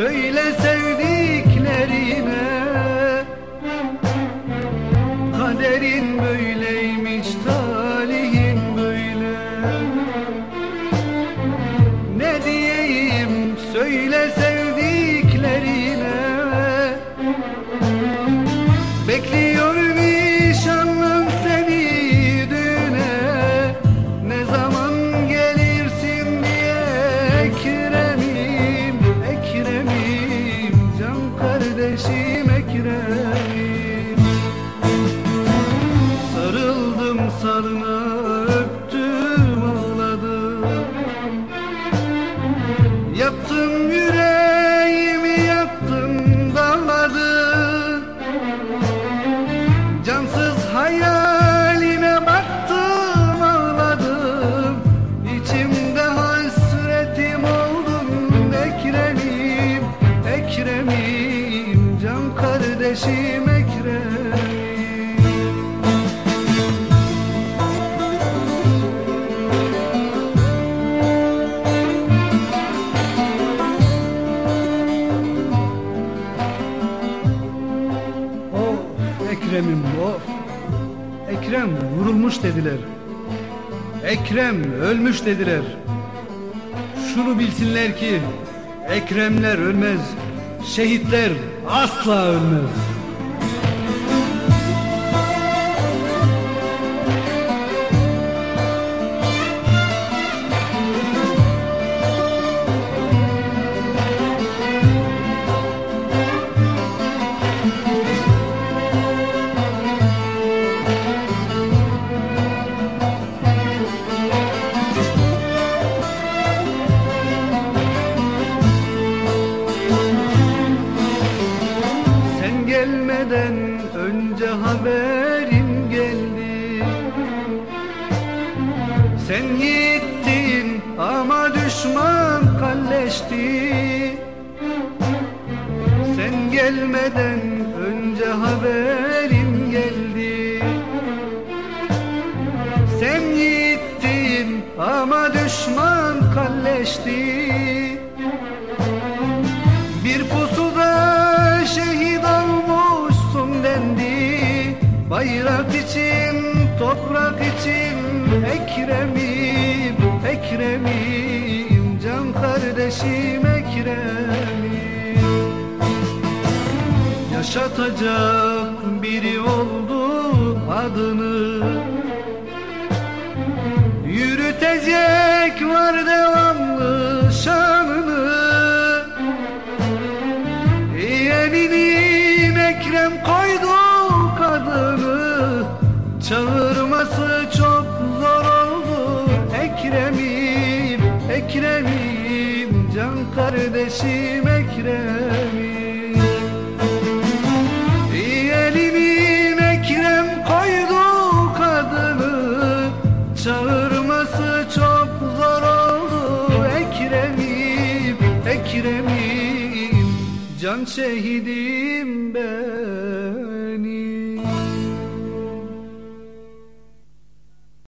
söylese kardeşim Ekrem'im Of Ekrem'im of. Ekrem vurulmuş dediler. Ekrem ölmüş dediler. Şunu bilsinler ki Ekremler ölmez Şehitler asla ölmez Sen gittin ama düşman kalleşti. Sen gelmeden önce haberim Ekrem'im, Ekrem'im Can kardeşim Ekrem'im Yaşatacak biri oldu adını. Yürütecek var Ekrem'im, Ekrem'im Can kardeşim Ekrem'im. Yeğeninin Ekrem koydu kadını Çağırması çok zor oldu Ekrem'im, Ekrem'im. Can şehidim ben